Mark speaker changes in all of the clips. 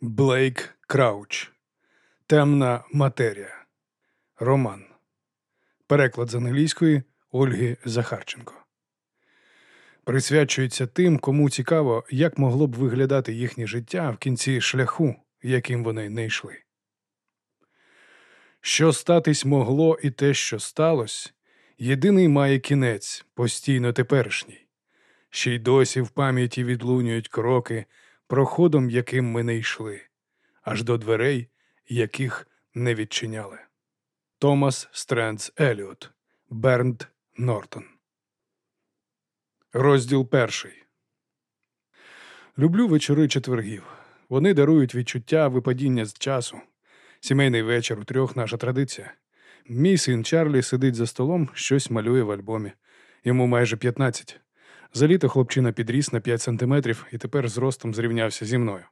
Speaker 1: Блейк Крауч. Темна матерія. Роман. Переклад з англійської Ольги Захарченко. Присвячується тим, кому цікаво, як могло б виглядати їхнє життя в кінці шляху, яким вони не йшли. Що статись могло і те, що сталося, єдиний має кінець, постійно теперішній. Ще й досі в пам'яті відлунюють кроки, проходом, яким ми не йшли, аж до дверей, яких не відчиняли. Томас Стрендс Еліот, Бернд Нортон. Розділ перший. Люблю вечори четвергів. Вони дарують відчуття випадіння з часу. Сімейний вечір у трьох наша традиція. Мій син Чарлі сидить за столом, щось малює в альбомі. Йому майже 15. За літо хлопчина підріс на 5 сантиметрів і тепер зростом зрівнявся зі мною.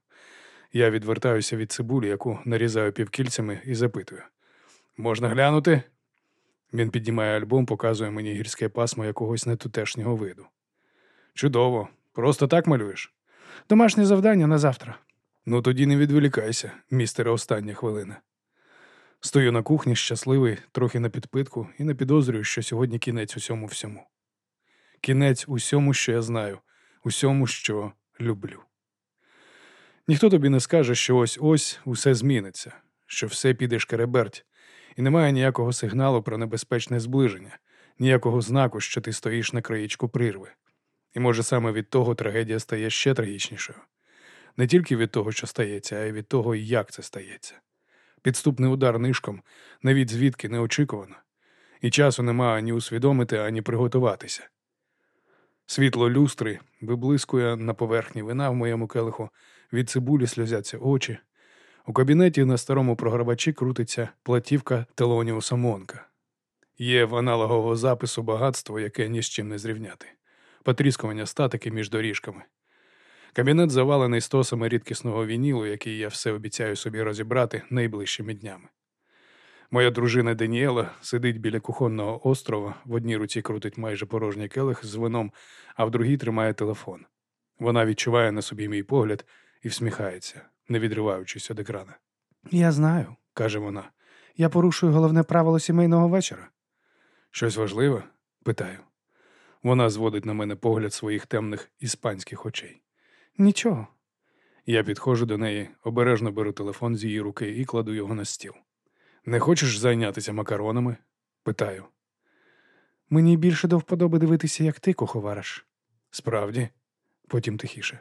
Speaker 1: Я відвертаюся від цибулі, яку нарізаю півкільцями, і запитую: можна глянути? Він піднімає альбом, показує мені гірське пасмо якогось нетутешнього виду. Чудово, просто так малюєш? Домашнє завдання на завтра. Ну тоді не відволікайся, містере, остання хвилина. Стою на кухні, щасливий, трохи на підпитку, і не підозрюю, що сьогодні кінець усьому всьому. Кінець усьому, що я знаю, усьому, що люблю. Ніхто тобі не скаже, що ось ось усе зміниться, що все піде шкереберть, і немає ніякого сигналу про небезпечне зближення, ніякого знаку, що ти стоїш на краєчку прірви. І може саме від того трагедія стає ще трагічнішою. Не тільки від того, що стається, а й від того, як це стається. Підступний удар нишком, навіть звідки неочікувано, і часу немає ані усвідомити, ані приготуватися. Світло люстри виблискує на поверхні вина в моєму келиху, від цибулі сльозяться очі. У кабінеті на старому програвачі крутиться платівка Телоніуса Монка. Є в аналогового запису багатство, яке ні з чим не зрівняти, потріскування статики між доріжками. Кабінет завалений стосами рідкісного вінілу, який я все обіцяю собі розібрати найближчими днями. Моя дружина Даніела сидить біля кухонного острова, в одній руці крутить майже порожній келих з вином, а в другій тримає телефон. Вона відчуває на собі мій погляд і всміхається, не відриваючись від екрана. Я знаю, каже вона. Я порушую головне правило сімейного вечора. Щось важливе? питаю. Вона зводить на мене погляд своїх темних іспанських очей. Нічого. Я підходжу до неї, обережно беру телефон з її руки і кладу його на стіл. Не хочеш зайнятися макаронами? питаю. Мені більше до вподоби дивитися, як ти куховариш. Справді, потім тихіше.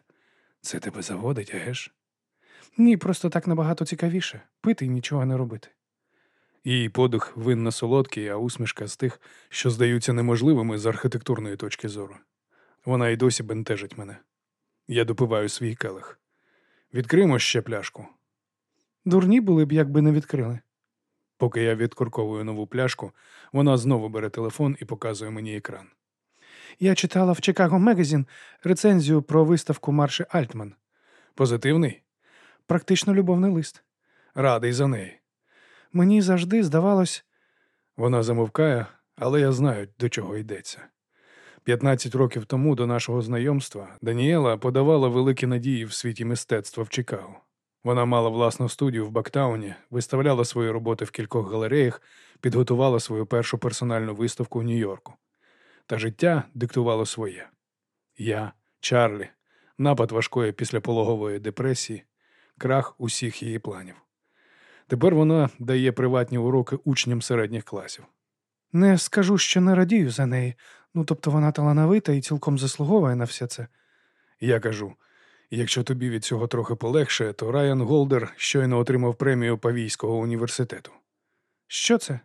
Speaker 1: Це тебе заводить, агеш? Ні, просто так набагато цікавіше пити і нічого не робити. Її подих винно солодкий, а усмішка з тих, що здаються неможливими з архітектурної точки зору. Вона й досі бентежить мене. Я допиваю свій келих. Відкриємо ще пляшку. Дурні були б, якби не відкрили. Поки я відкорковую нову пляшку, вона знову бере телефон і показує мені екран. Я читала в Chicago Magazine рецензію про виставку Марші Альтман. Позитивну? Практично любовний лист. Радий за неї. Мені завжди здавалось. Вона замовкає, але я знаю, до чого йдеться. 15 років тому до нашого знайомства Даніела подавала великі надії в світі мистецтва в Чикаго. Вона мала власну студію в Бактауні, виставляла свої роботи в кількох галереях, підготувала свою першу персональну виставку в Нью-Йорку. Та життя диктувало своє. Я, Чарлі, напад важкої післяпологової депресії, крах усіх її планів. Тепер вона дає приватні уроки учням середніх класів. Не скажу, що не радію за неї, ну тобто вона талановита і цілком заслуговує на все це. Я кажу. Якщо тобі від цього трохи полегше, то Райан Голдер щойно отримав премію Павійського університету. Що це?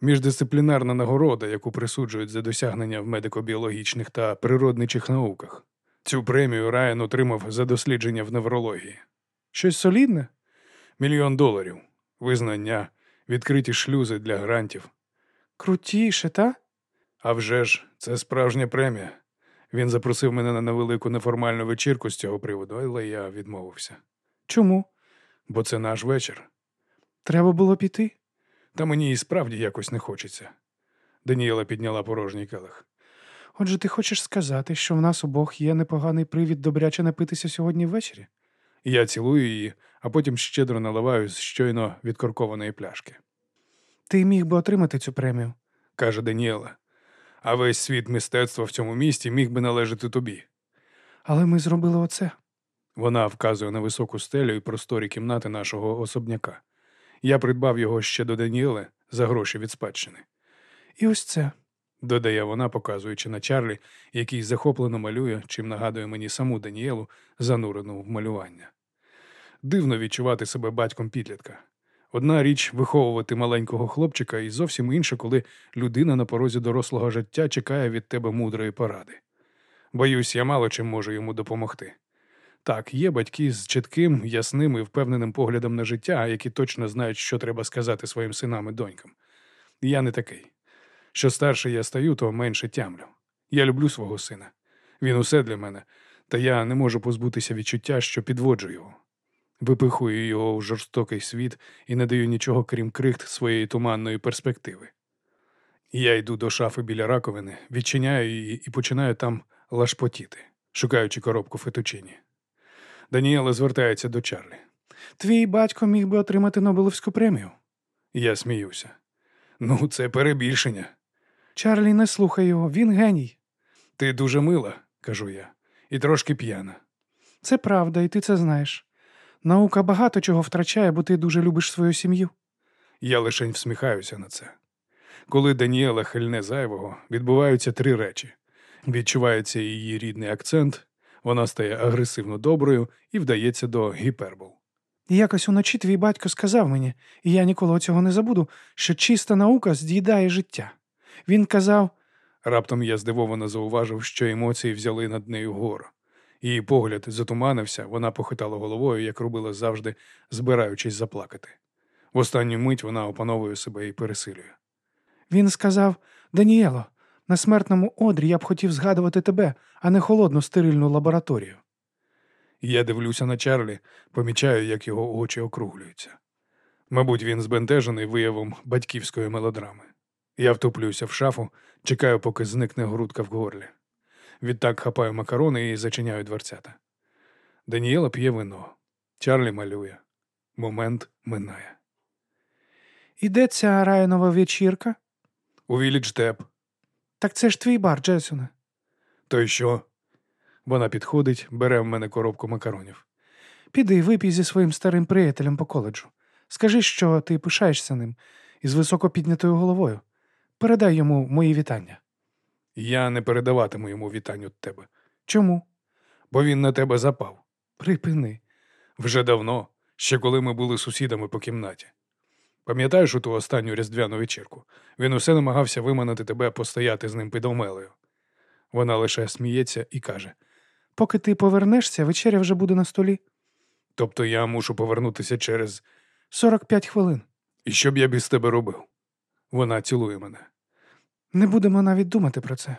Speaker 1: Міждисциплінарна нагорода, яку присуджують за досягнення в медико-біологічних та природничих науках. Цю премію Райан отримав за дослідження в неврології. Щось солідне? Мільйон доларів, визнання, відкриті шлюзи для грантів. Крутіше, та? А вже ж, це справжня премія. Він запросив мене на невелику неформальну вечірку з цього приводу, але я відмовився. Чому? Бо це наш вечір. Треба було піти? Та мені і справді якось не хочеться. Даніела підняла порожній келих. Отже, ти хочеш сказати, що в нас обох є непоганий привід добряче напитися сьогодні ввечері? Я цілую її, а потім щедро наливаю з щойно відкоркованої пляшки.
Speaker 2: Ти міг би отримати цю премію.
Speaker 1: каже Даніела. А весь світ мистецтва в цьому місті міг би належати тобі.
Speaker 2: Але ми зробили оце.
Speaker 1: Вона вказує на високу стелю і просторі кімнати нашого особняка. Я придбав його ще до Даніели за гроші від спадщини.
Speaker 2: І ось це.
Speaker 1: Додає вона, показуючи на Чарлі, який захоплено малює, чим нагадує мені саму Даніелу, занурену в малювання. Дивно відчувати себе батьком підлітка. Одна річ виховувати маленького хлопчика, і зовсім інша, коли людина на порозі дорослого життя чекає від тебе мудрої поради. Боюсь, я мало чим можу йому допомогти. Так, є батьки з чітким, ясним і впевненим поглядом на життя, які точно знають, що треба сказати своїм синам і донькам. Я не такий. Що старше я стаю, то менше тямлю. Я люблю свого сина. Він усе для мене, та я не можу позбутися відчуття, що підводжу його. Випихую його в жорстокий світ і не даю нічого, крім крихт своєї туманної перспективи. Я йду до шафи біля раковини, відчиняю її і починаю там лашпотіти, шукаючи коробку фетучині. Даніела звертається до Чарлі.
Speaker 2: Твій батько міг би отримати Нобелевську премію.
Speaker 1: Я сміюся. Ну, це перебільшення.
Speaker 2: Чарлі, не слухай його, він геній.
Speaker 1: Ти дуже мила, кажу я, і трошки п'яна.
Speaker 2: Це правда, і ти це знаєш. Наука багато чого втрачає, бо ти дуже любиш свою сім'ю.
Speaker 1: Я лишень всміхаюся на це. Коли Даніела хильне зайвого, відбуваються три речі: відчувається її рідний акцент, вона стає агресивно доброю і вдається до гіпербол.
Speaker 2: Якось уночі твій батько сказав мені, і я ніколи цього не забуду, що чиста наука з'їдає життя. Він казав,
Speaker 1: Раптом я здивовано зауважив, що емоції взяли над нею гору. Її погляд затуманився, вона похитала головою, як робила завжди, збираючись заплакати. В останню мить вона опановує себе і пересилює.
Speaker 2: він сказав, Даніело, на смертному одрі я б хотів згадувати тебе, а не холодну стерильну лабораторію.
Speaker 1: Я дивлюся на Чарлі, помічаю, як його очі округлюються. Мабуть, він збентежений виявом батьківської мелодрами. Я втуплюся в шафу, чекаю, поки зникне грудка в горлі. Відтак хапаю макарони і зачиняю дверцята. Даніела п'є вино. Чарлі малює. Момент минає.
Speaker 2: І де ця районова вечірка?
Speaker 1: У Вілідж Теп.
Speaker 2: Так це ж твій бар, Джесоне.
Speaker 1: То й що? Вона підходить, бере в мене коробку макаронів.
Speaker 2: Піди випій зі своїм старим приятелем по коледжу. Скажи, що ти пишаєшся ним із високо піднятою головою. Передай йому мої вітання.
Speaker 1: Я не передаватиму йому вітань від тебе,
Speaker 2: Чому?
Speaker 1: бо він на тебе запав.
Speaker 2: Припини.
Speaker 1: Вже давно, ще коли ми були сусідами по кімнаті. Пам'ятаєш у ту останню різдвяну вечірку? Він усе намагався виманити тебе постояти з ним під омелею. Вона лише сміється і каже:
Speaker 2: Поки ти повернешся, вечеря вже буде на столі.
Speaker 1: тобто я мушу повернутися через.
Speaker 2: 45 хвилин.
Speaker 1: І що б я без тебе робив? Вона цілує мене.
Speaker 2: Не будемо навіть думати про це.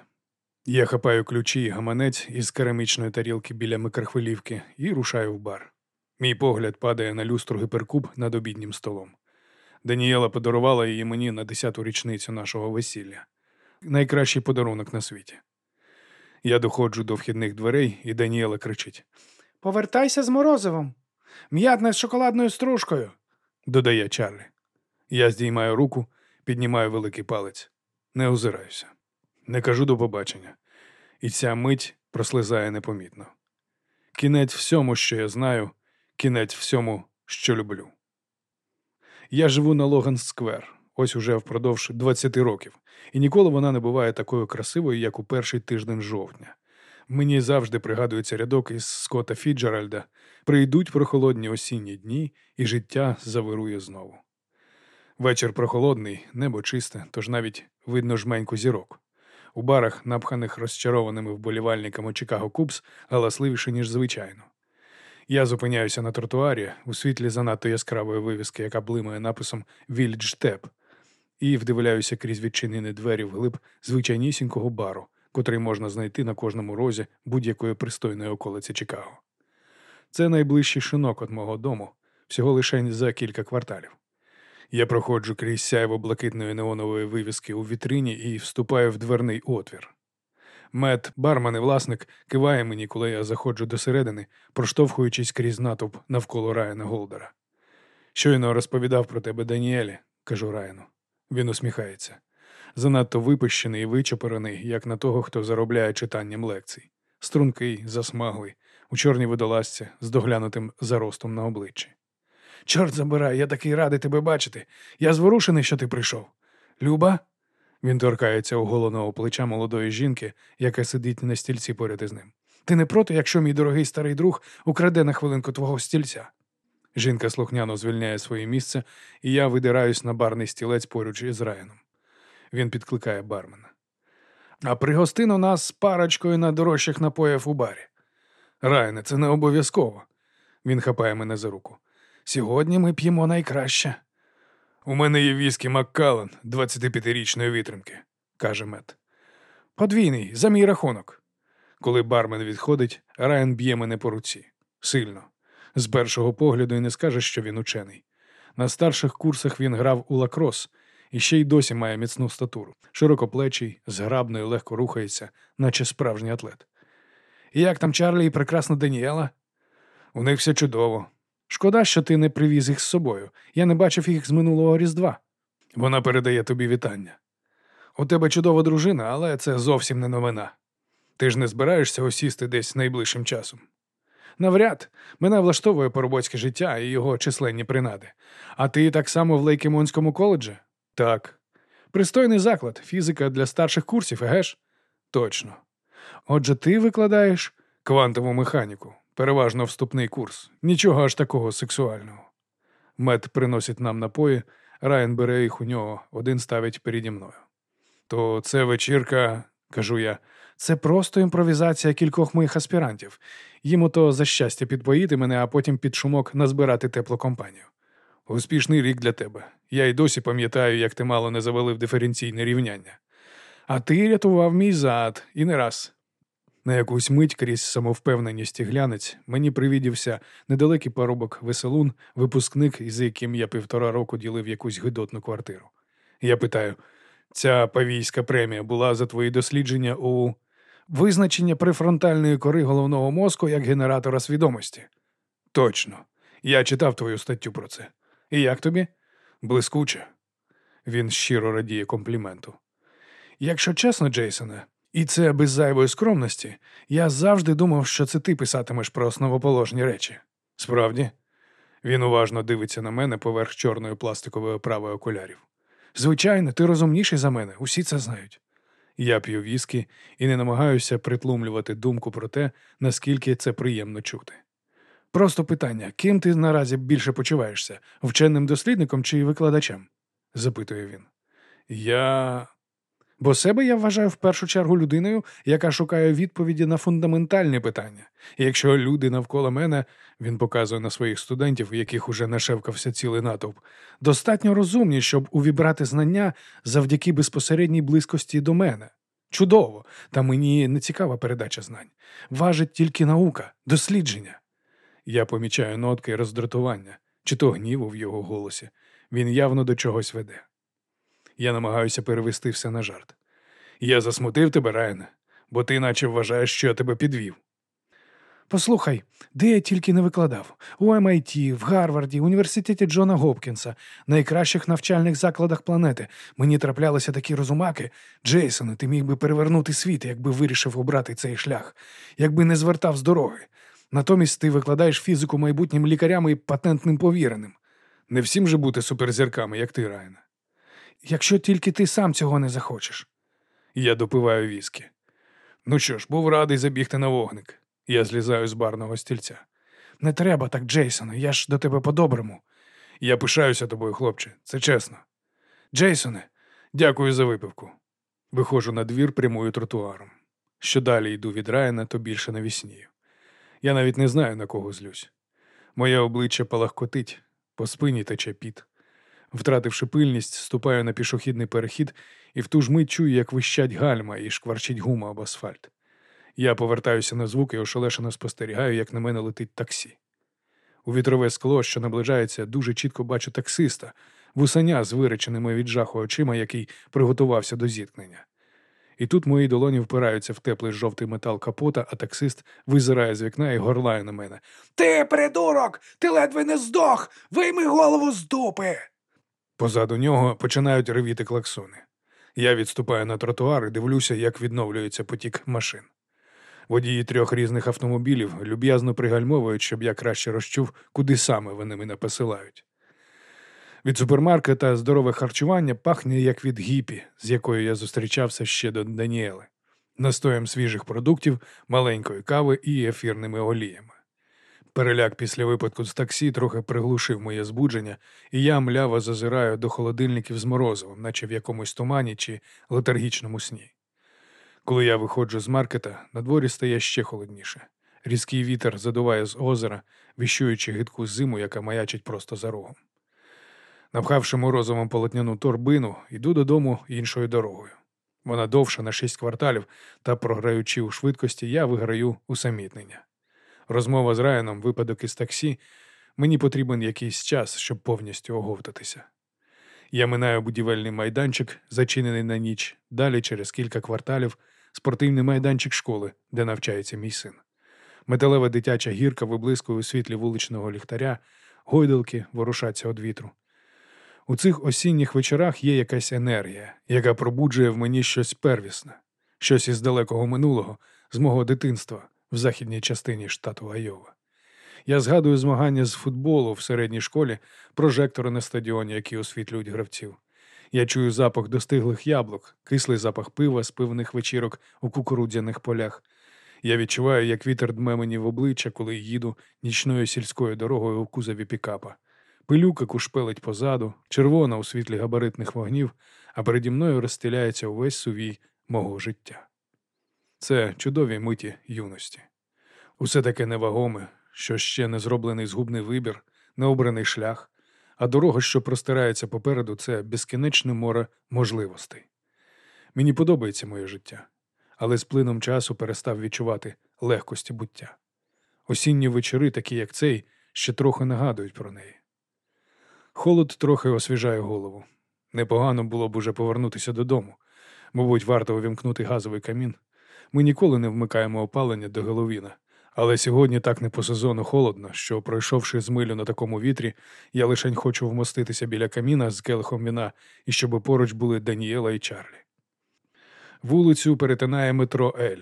Speaker 1: Я хапаю ключі і гаманець із керамічної тарілки біля микрохвилівки і рушаю в бар. Мій погляд падає на люстру гіперкуб над обіднім столом. Даніела подарувала її мені на десяту річницю нашого весілля. Найкращий подарунок на світі. Я доходжу до вхідних дверей, і Даніела кричить:
Speaker 2: Повертайся з морозивом. М'ятне з шоколадною стружкою.
Speaker 1: додає Чарлі. Я здіймаю руку, піднімаю великий палець. Не озираюся. Не кажу до побачення. І ця мить прослизає непомітно. Кінець всьому, що я знаю, кінець всьому, що люблю. Я живу на Логан Сквер, ось уже впродовж 20 років, і ніколи вона не буває такою красивою, як у перший тиждень жовтня. Мені завжди пригадується рядок із Скотта Фіцджеральда прийдуть прохолодні осінні дні, і життя завирує знову. Вечір прохолодний, небо чисте, тож навіть видно жменьку зірок. У барах, напханих розчарованими вболівальниками Чикаго Кубс, галасливіше, ніж звичайно. Я зупиняюся на тротуарі у світлі занадто яскравої вивіски, яка блимає написом Tap, і вдивляюся крізь відчинені двері вглиб звичайнісінького бару, котрий можна знайти на кожному розі будь-якої пристойної околиці Чикаго. Це найближчий шинок від мого дому, всього лише за кілька кварталів. Я проходжу крізь сяйво блакитної неонової вивіски у вітрині і вступаю в дверний отвір. Мет, бармен і власник, киває мені, коли я заходжу до середини, проштовхуючись крізь натовп навколо Райана Голдера. Щойно розповідав про тебе Даніелі, кажу Райану. Він усміхається. Занадто випищений і вичопорений, як на того, хто заробляє читанням лекцій. Стрункий, засмаглий, у чорній водолазці з доглянутим заростом на обличчі. Чорт забирай, я такий радий тебе бачити. Я зворушений, що ти прийшов. Люба? Він торкається оголеного плеча молодої жінки, яка сидить на стільці поряд із ним. Ти не проти, якщо мій дорогий старий друг украде на хвилинку твого стільця? Жінка слухняно звільняє своє місце, і я видираюсь на барний стілець поруч із Райаном. Він підкликає бармена. А пригостино нас з парочкою на дорожчих напоїв у барі. Райане, це не обов'язково. Він хапає мене за руку. Сьогодні ми п'ємо найкраще. У мене є віскі Маккален 25-річної витримки, каже Мет. Подвійний, за мій рахунок. Коли бармен відходить, Райан б'є мене по руці. Сильно. З першого погляду і не скаже, що він учений. На старших курсах він грав у лакрос і ще й досі має міцну статуру. Широкоплечий, зграбно і легко рухається, наче справжній атлет. Як там Чарлі і прекрасна Даніела? У них все чудово. Шкода, що ти не привіз їх з собою. Я не бачив їх з минулого Різдва. Вона передає тобі вітання. У тебе чудова дружина, але це зовсім не новина. Ти ж не збираєшся осісти десь найближчим часом. Навряд, мене влаштовує поробоцьке життя і його численні принади. А ти так само в Лейкемонському коледжі? Так. Пристойний заклад, фізика для старших курсів, егеш? Точно. Отже, ти викладаєш квантову механіку, переважно вступний курс, нічого аж такого сексуального. Мед приносить нам напої, Райан бере їх у нього, один ставить переді мною. То це вечірка, кажу я, це просто імпровізація кількох моїх аспірантів. Їм ото за щастя підпоїти мене, а потім під шумок назбирати теплу компанію. Успішний рік для тебе. Я й досі пам'ятаю, як ти мало не завалив диференційне рівняння. А ти рятував мій зад і не раз. На якусь мить крізь самовпевненість і глянець мені привідівся недалекий парубок веселун, випускник, із яким я півтора року ділив якусь гидотну квартиру. Я питаю: ця павійська премія була за твої дослідження у визначення префронтальної кори головного мозку як генератора свідомості? Точно. Я читав твою статтю про це. І як тобі? Блискуче. Він щиро радіє компліменту. Якщо чесно, Джейсоне, і це без зайвої скромності, я завжди думав, що це ти писатимеш про основоположні речі. Справді, він уважно дивиться на мене поверх чорної пластикової оправи окулярів. Звичайно, ти розумніший за мене, усі це знають. Я п'ю віскі і не намагаюся притлумлювати думку про те, наскільки це приємно чути. Просто питання, ким ти наразі більше почуваєшся вченим дослідником чи викладачем? запитує він. Я. Бо себе я вважаю в першу чергу людиною, яка шукає відповіді на фундаментальні питання. І якщо люди навколо мене, він показує на своїх студентів, яких уже нашевкався цілий натовп, достатньо розумні, щоб увібрати знання завдяки безпосередній близькості до мене. Чудово, та мені не цікава передача знань. Важить тільки наука, дослідження. Я помічаю нотки роздратування, чи то гніву в його голосі. Він явно до чогось веде. Я намагаюся перевести все на жарт. Я засмутив тебе, Райане, бо ти наче вважаєш, що я тебе підвів. Послухай, де я тільки не викладав у MIT, в Гарварді, університеті Джона Гопкінса, найкращих навчальних закладах планети. Мені траплялися такі розумаки. Джейсоне, ти міг би перевернути світ, якби вирішив обрати цей шлях, якби не звертав з дороги. Натомість ти викладаєш фізику майбутнім лікарям і патентним повіреним. Не всім же бути суперзірками, як ти, Райане. Якщо тільки ти сам цього не захочеш. Я допиваю віскі. Ну що ж, був радий забігти на вогник. Я злізаю з барного стільця. Не треба так, Джейсоне, я ж до тебе по-доброму. Я пишаюся тобою, хлопче, це чесно. Джейсоне, дякую за випивку. Виходжу на двір прямою тротуаром. Що далі йду від Райана, то більше навіснію. Я навіть не знаю, на кого злюсь. Моє обличчя палахкотить, по спині тече піт. Втративши пильність, ступаю на пішохідний перехід і в ту ж мить чую, як вищать гальма і шкварчить гума об асфальт. Я повертаюся на звук і ошелешено спостерігаю, як на мене летить таксі. У вітрове скло, що наближається, дуже чітко бачу таксиста, вусаня з виреченими від жаху очима, який приготувався до зіткнення. І тут мої долоні впираються в теплий жовтий метал капота, а таксист визирає з вікна і горлає на мене.
Speaker 3: Ти, придурок! Ти ледве не здох! Вийми голову з дупи!
Speaker 1: Позаду нього починають ревіти клаксони. Я відступаю на тротуар і дивлюся, як відновлюється потік машин. Водії трьох різних автомобілів люб'язно пригальмовують, щоб я краще розчув, куди саме вони мене посилають. Від супермаркета здорове харчування пахне як від гіпі, з якою я зустрічався ще до Даніели, настоєм свіжих продуктів, маленької кави і ефірними оліями. Переляк після випадку з таксі трохи приглушив моє збудження, і я мляво зазираю до холодильників з морозивом, наче в якомусь тумані чи летаргічному сні. Коли я виходжу з маркета, на дворі стає ще холодніше. Різкий вітер задуває з озера, віщуючи гидку зиму, яка маячить просто за рогом. Напхавши морозовим полотняну торбину, йду додому іншою дорогою. Вона довша на шість кварталів, та, програючи у швидкості, я виграю усамітнення. Розмова з Райаном, випадок із таксі, мені потрібен якийсь час, щоб повністю оговтатися. Я минаю будівельний майданчик, зачинений на ніч, далі через кілька кварталів спортивний майданчик школи, де навчається мій син. Металева дитяча гірка виблискує у світлі вуличного ліхтаря, гойдалки ворушаться від вітру. У цих осінніх вечорах є якась енергія, яка пробуджує в мені щось первісне, щось із далекого минулого, з мого дитинства в західній частині штату Айова. Я згадую змагання з футболу в середній школі, прожектори на стадіоні, які освітлюють гравців. Я чую запах достиглих яблук, кислий запах пива з пивних вечірок у кукурудзяних полях. Я відчуваю, як вітер дме мені в обличчя, коли їду нічною сільською дорогою у кузові пікапа. Пилюка кушпелить позаду, червона у світлі габаритних вогнів, а переді мною розстеляється увесь сувій мого життя. Це чудові миті юності. Усе таке невагоме, що ще не зроблений згубний вибір, необраний шлях, а дорога, що простирається попереду, це безкінечне море можливостей. Мені подобається моє життя, але з плином часу перестав відчувати легкості буття. Осінні вечори, такі як цей, ще трохи нагадують про неї. Холод трохи освіжає голову. Непогано було б уже повернутися додому. Мабуть, варто увімкнути газовий камін. Ми ніколи не вмикаємо опалення до Гелловіну. Але сьогодні так не по сезону холодно, що, пройшовши з милю на такому вітрі, я лишень хочу вмоститися біля каміна з келихом віна і щоб поруч були Даніела і Чарлі. Вулицю перетинає метро Ель.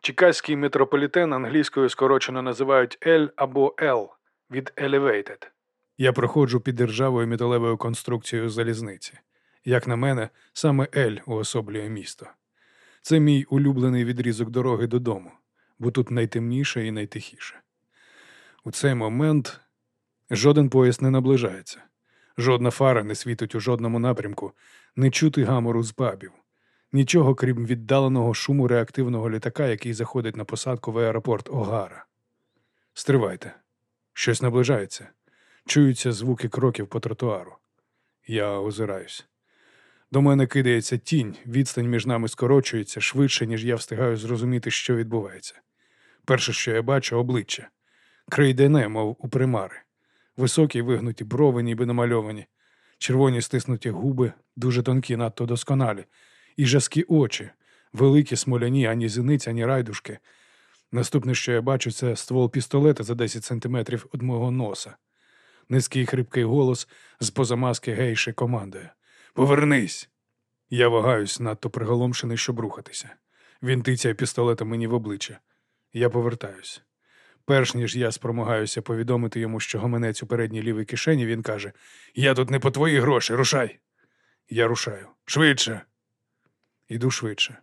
Speaker 1: Чикаський метрополітен англійською скорочено називають Ель або L від Elevated. Я проходжу під іржавою металевою конструкцією залізниці. Як на мене, саме Ель уособлює місто. Це мій улюблений відрізок дороги додому, бо тут найтемніше і найтихіше. У цей момент жоден поїзд не наближається, жодна фара не світить у жодному напрямку, не чути гамору з пабів. Нічого крім віддаленого шуму реактивного літака, який заходить на посадку в аеропорт Огара. Стривайте, щось наближається. Чуються звуки кроків по тротуару. Я озираюсь. До мене кидається тінь, відстань між нами скорочується швидше, ніж я встигаю зрозуміти, що відбувається. Перше, що я бачу, обличчя. Крейдене, мов у примари. Високі вигнуті брови, ніби намальовані, червоні стиснуті губи, дуже тонкі, надто досконалі, і жаскі очі, великі смоляні, ані зіниць, ані райдушки. Наступне, що я бачу, це ствол пістолета за 10 сантиметрів від мого носа. Низький хрипкий голос з позамаски гейши командує. Повернись! Я вагаюсь, надто приголомшений, щоб рухатися. Він тицяє пістолетом мені в обличчя. Я повертаюсь. Перш ніж я спромагаюся повідомити йому, що гаманець у передній лівій кишені, він каже: Я тут не по твої гроші, рушай. Я рушаю. Швидше. Іду швидше.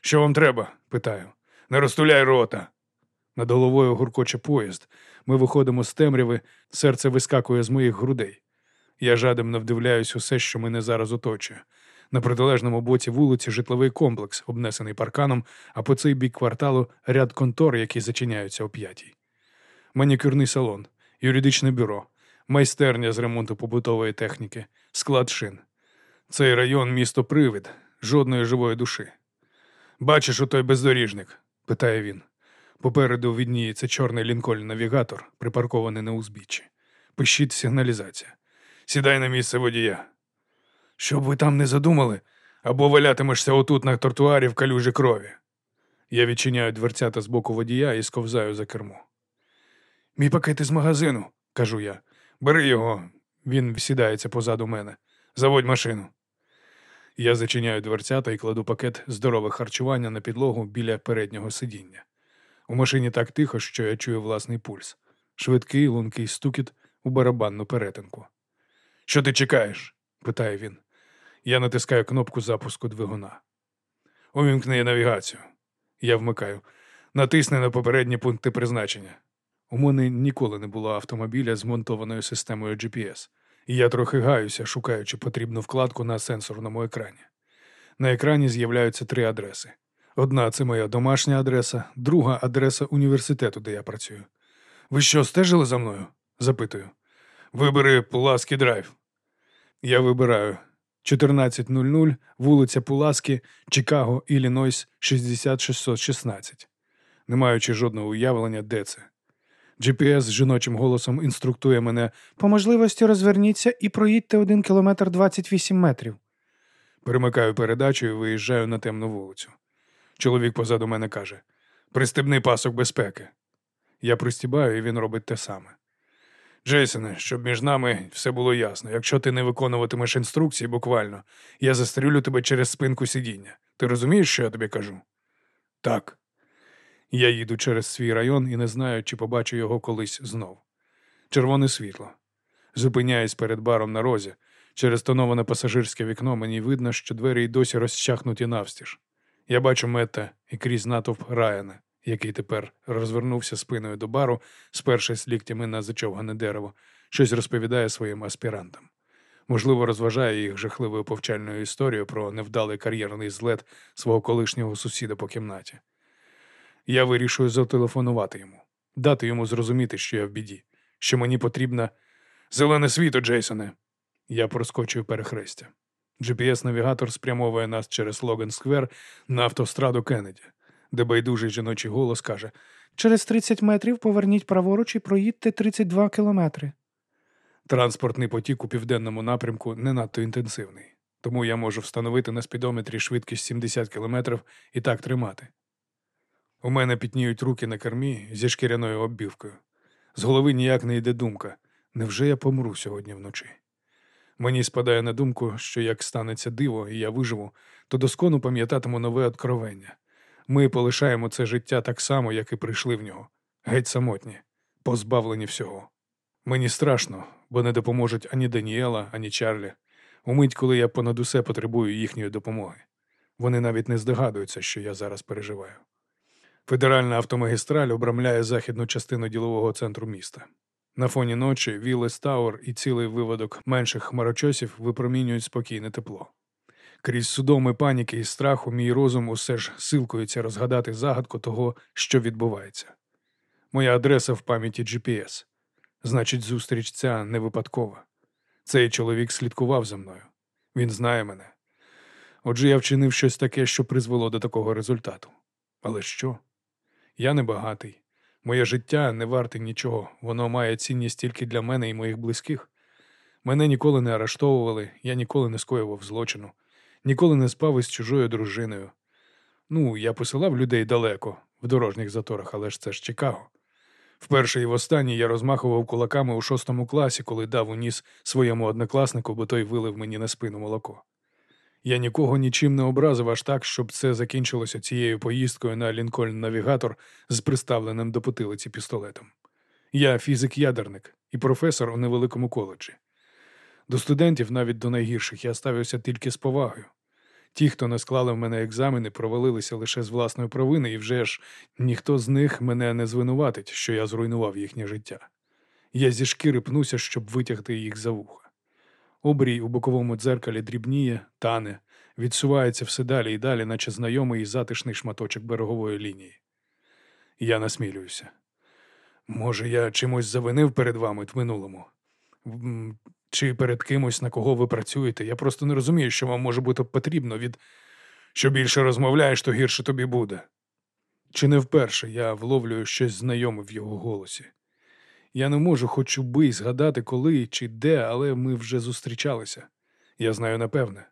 Speaker 1: Що вам треба? питаю. Не розтуляй рота. Над головою гуркоче поїзд. Ми виходимо з темряви, серце вискакує з моїх грудей. Я жадемно вдивляюсь усе, що мене зараз оточує. На протилежному боці вулиці житловий комплекс, обнесений парканом, а по цей бік кварталу ряд контор, які зачиняються о п'ятій. Манікюрний салон, юридичне бюро, майстерня з ремонту побутової техніки, склад шин. Цей район місто привид, жодної живої душі. Бачиш у той бездоріжник? питає він. Попереду відніється чорний лінкольн-навігатор, припаркований на узбіччі. Пишіть сигналізація. Сідай на місце водія. Щоб ви там не задумали, Або валятимешся отут на тротуарі в калюжі крові. Я відчиняю дверцята з боку водія і сковзаю за кермо. Мій пакет із магазину, кажу я. Бери його. Він сідається позаду мене. Заводь машину. Я зачиняю дверцята і кладу пакет здорове харчування на підлогу біля переднього сидіння. У машині так тихо, що я чую власний пульс. Швидкий лункий стукіт у барабанну перетинку. Що ти чекаєш? питає він. Я натискаю кнопку запуску двигуна. Увімкни навігацію. Я вмикаю. Натисни на попередні пункти призначення. У мене ніколи не було автомобіля з монтованою системою GPS, і я трохи гаюся, шукаючи потрібну вкладку на сенсорному екрані. На екрані з'являються три адреси. Одна це моя домашня адреса, друга адреса університету, де я працюю. Ви що, стежили за мною? запитую. Вибери Пуласки драйв. Я вибираю 14.00, вулиця Пуласки, Чикаго, Іллінойс, 60616. Не маючи жодного уявлення, де це. GPS з жіночим голосом інструктує мене,
Speaker 2: По можливості розверніться і проїдьте 1 кілометр 28 метрів.
Speaker 1: перемикаю передачу і виїжджаю на темну вулицю. Чоловік позаду мене каже: Пристебний пасок безпеки. Я пристібаю, і він робить те саме. Джейсоне, щоб між нами все було ясно. Якщо ти не виконуватимеш інструкції буквально, я застрілю тебе через спинку сидіння. Ти розумієш, що я тобі кажу? Так. Я їду через свій район і не знаю, чи побачу його колись знов. Червоне світло. Зупиняюсь перед баром на розі. Через тоноване пасажирське вікно мені видно, що двері й досі розчахнуті навстіж. Я бачу Мета і крізь натовп Райана, який тепер розвернувся спиною до бару, спершись ліктями на зачовгане дерево, щось розповідає своїм аспірантам. Можливо, розважає їх жахливою повчальною історією про невдалий кар'єрний злет свого колишнього сусіда по кімнаті. Я вирішую зателефонувати йому, дати йому зрозуміти, що я в біді, що мені потрібна зелене світло, Джейсоне. Я проскочую перехрестя. GPS-навігатор спрямовує нас через Логан Сквер на автостраду Кеннеді, де байдужий жіночий голос каже:
Speaker 2: Через 30 метрів поверніть праворуч і проїдьте 32 кілометри.
Speaker 1: транспортний потік у південному напрямку не надто інтенсивний, тому я можу встановити на спідометрі швидкість 70 км і так тримати. У мене пітніють руки на кермі зі шкіряною оббівкою. З голови ніяк не йде думка. Невже я помру сьогодні вночі? Мені спадає на думку, що як станеться диво, і я виживу, то до скону пам'ятатиму нове откровення. Ми полишаємо це життя так само, як і прийшли в нього, геть самотні, позбавлені всього. Мені страшно, бо не допоможуть ані Даніела, ані Чарлі. У мить, коли я понад усе потребую їхньої допомоги. Вони навіть не здогадуються, що я зараз переживаю. Федеральна автомагістраль обрамляє західну частину ділового центру міста. На фоні ночі Вілліс-Тауер і цілий виводок менших хмарочосів випромінюють спокійне тепло. Крізь судоми паніки і страху мій розум усе ж силкується розгадати загадку того, що відбувається. Моя адреса в пам'яті GPS. Значить, зустріч ця не випадкова. Цей чоловік слідкував за мною. Він знає мене. Отже, я вчинив щось таке, що призвело до такого результату. Але що? Я не багатий. Моє життя не варте нічого, воно має цінність тільки для мене і моїх близьких. Мене ніколи не арештовували, я ніколи не скоював злочину, ніколи не спав із чужою дружиною. Ну, я посилав людей далеко, в дорожніх заторах, але ж це ж Чикаго. Вперше і востаннє я розмахував кулаками у шостому класі, коли дав у ніс своєму однокласнику, бо той вилив мені на спину молоко. Я нікого нічим не образив аж так, щоб це закінчилося цією поїздкою на Лінкольн Навігатор з приставленим до потилиці пістолетом. Я фізик-ядерник і професор у невеликому коледжі. До студентів, навіть до найгірших, я ставився тільки з повагою. Ті, хто не склали в мене екзамени, провалилися лише з власної провини, і вже ж ніхто з них мене не звинуватить, що я зруйнував їхнє життя. Я зі шкіри пнуся, щоб витягти їх за вуха. Обрій у боковому дзеркалі дрібніє, тане, відсувається все далі і далі, наче знайомий і затишний шматочок берегової лінії. Я насмілююся. Може, я чимось завинив перед вами в минулому? Чи перед кимось, на кого ви працюєте? Я просто не розумію, що вам може бути потрібно від що більше розмовляєш, то гірше тобі буде. Чи не вперше я вловлюю щось знайоме в його голосі? Я не можу хоч би згадати, коли чи де, але ми вже зустрічалися. Я знаю напевне.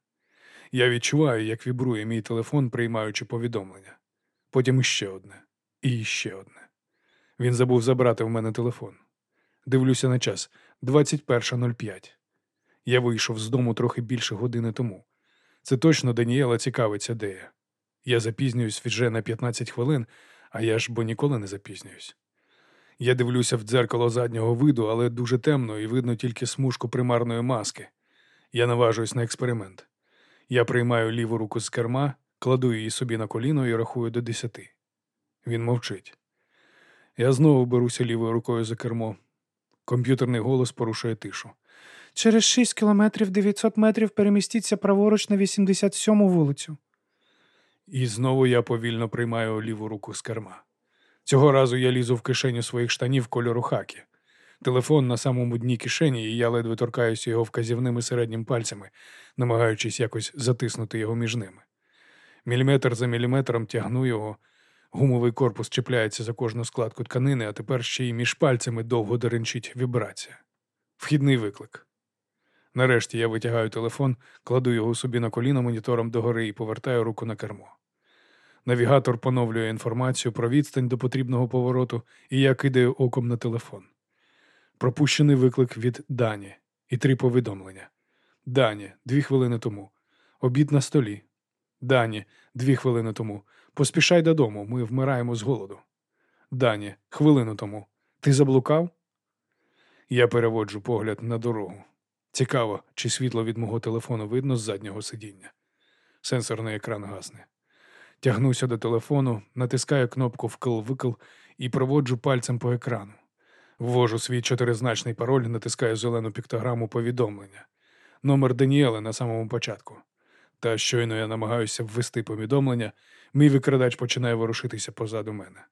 Speaker 1: Я відчуваю, як вібрує мій телефон, приймаючи повідомлення. Потім іще одне. І іще одне. Він забув забрати в мене телефон. Дивлюся на час 21.05. Я вийшов з дому трохи більше години тому. Це точно Даніела цікавиться, де я. Я запізнююсь вже на 15 хвилин, а я ж бо ніколи не запізнююсь. Я дивлюся в дзеркало заднього виду, але дуже темно і видно тільки смужку примарної маски. Я наважуюсь на експеримент. Я приймаю ліву руку з керма, кладу її собі на коліно і рахую до десяти. Він мовчить. Я знову беруся лівою рукою за кермо. Комп'ютерний голос порушує тишу.
Speaker 2: Через 6 кілометрів 900 метрів перемістіться праворуч на 87-му вулицю.
Speaker 1: І знову я повільно приймаю ліву руку з керма. Цього разу я лізу в кишеню своїх штанів кольору хакі. Телефон на самому дні кишені, і я ледве торкаюся його вказівними середнім пальцями, намагаючись якось затиснути його між ними. Міліметр за міліметром тягну його, гумовий корпус чіпляється за кожну складку тканини, а тепер ще й між пальцями довго деренчить вібрація. Вхідний виклик. Нарешті я витягаю телефон, кладу його собі на коліно монітором догори і повертаю руку на кермо. Навігатор поновлює інформацію про відстань до потрібного повороту, і я кидаю оком на телефон. Пропущений виклик від Дані і три повідомлення. Дані, дві хвилини тому. Обід на столі. Дані, дві хвилини тому. Поспішай додому, ми вмираємо з голоду. Дані, хвилину тому. Ти заблукав? Я переводжу погляд на дорогу. Цікаво, чи світло від мого телефону видно з заднього сидіння. Сенсорний екран гасне. Тягнуся до телефону, натискаю кнопку вкл-викл і проводжу пальцем по екрану. Ввожу свій чотиризначний пароль, натискаю зелену піктограму повідомлення. Номер Даніели на самому початку. Та щойно я намагаюся ввести повідомлення, мій викрадач починає ворушитися позаду мене.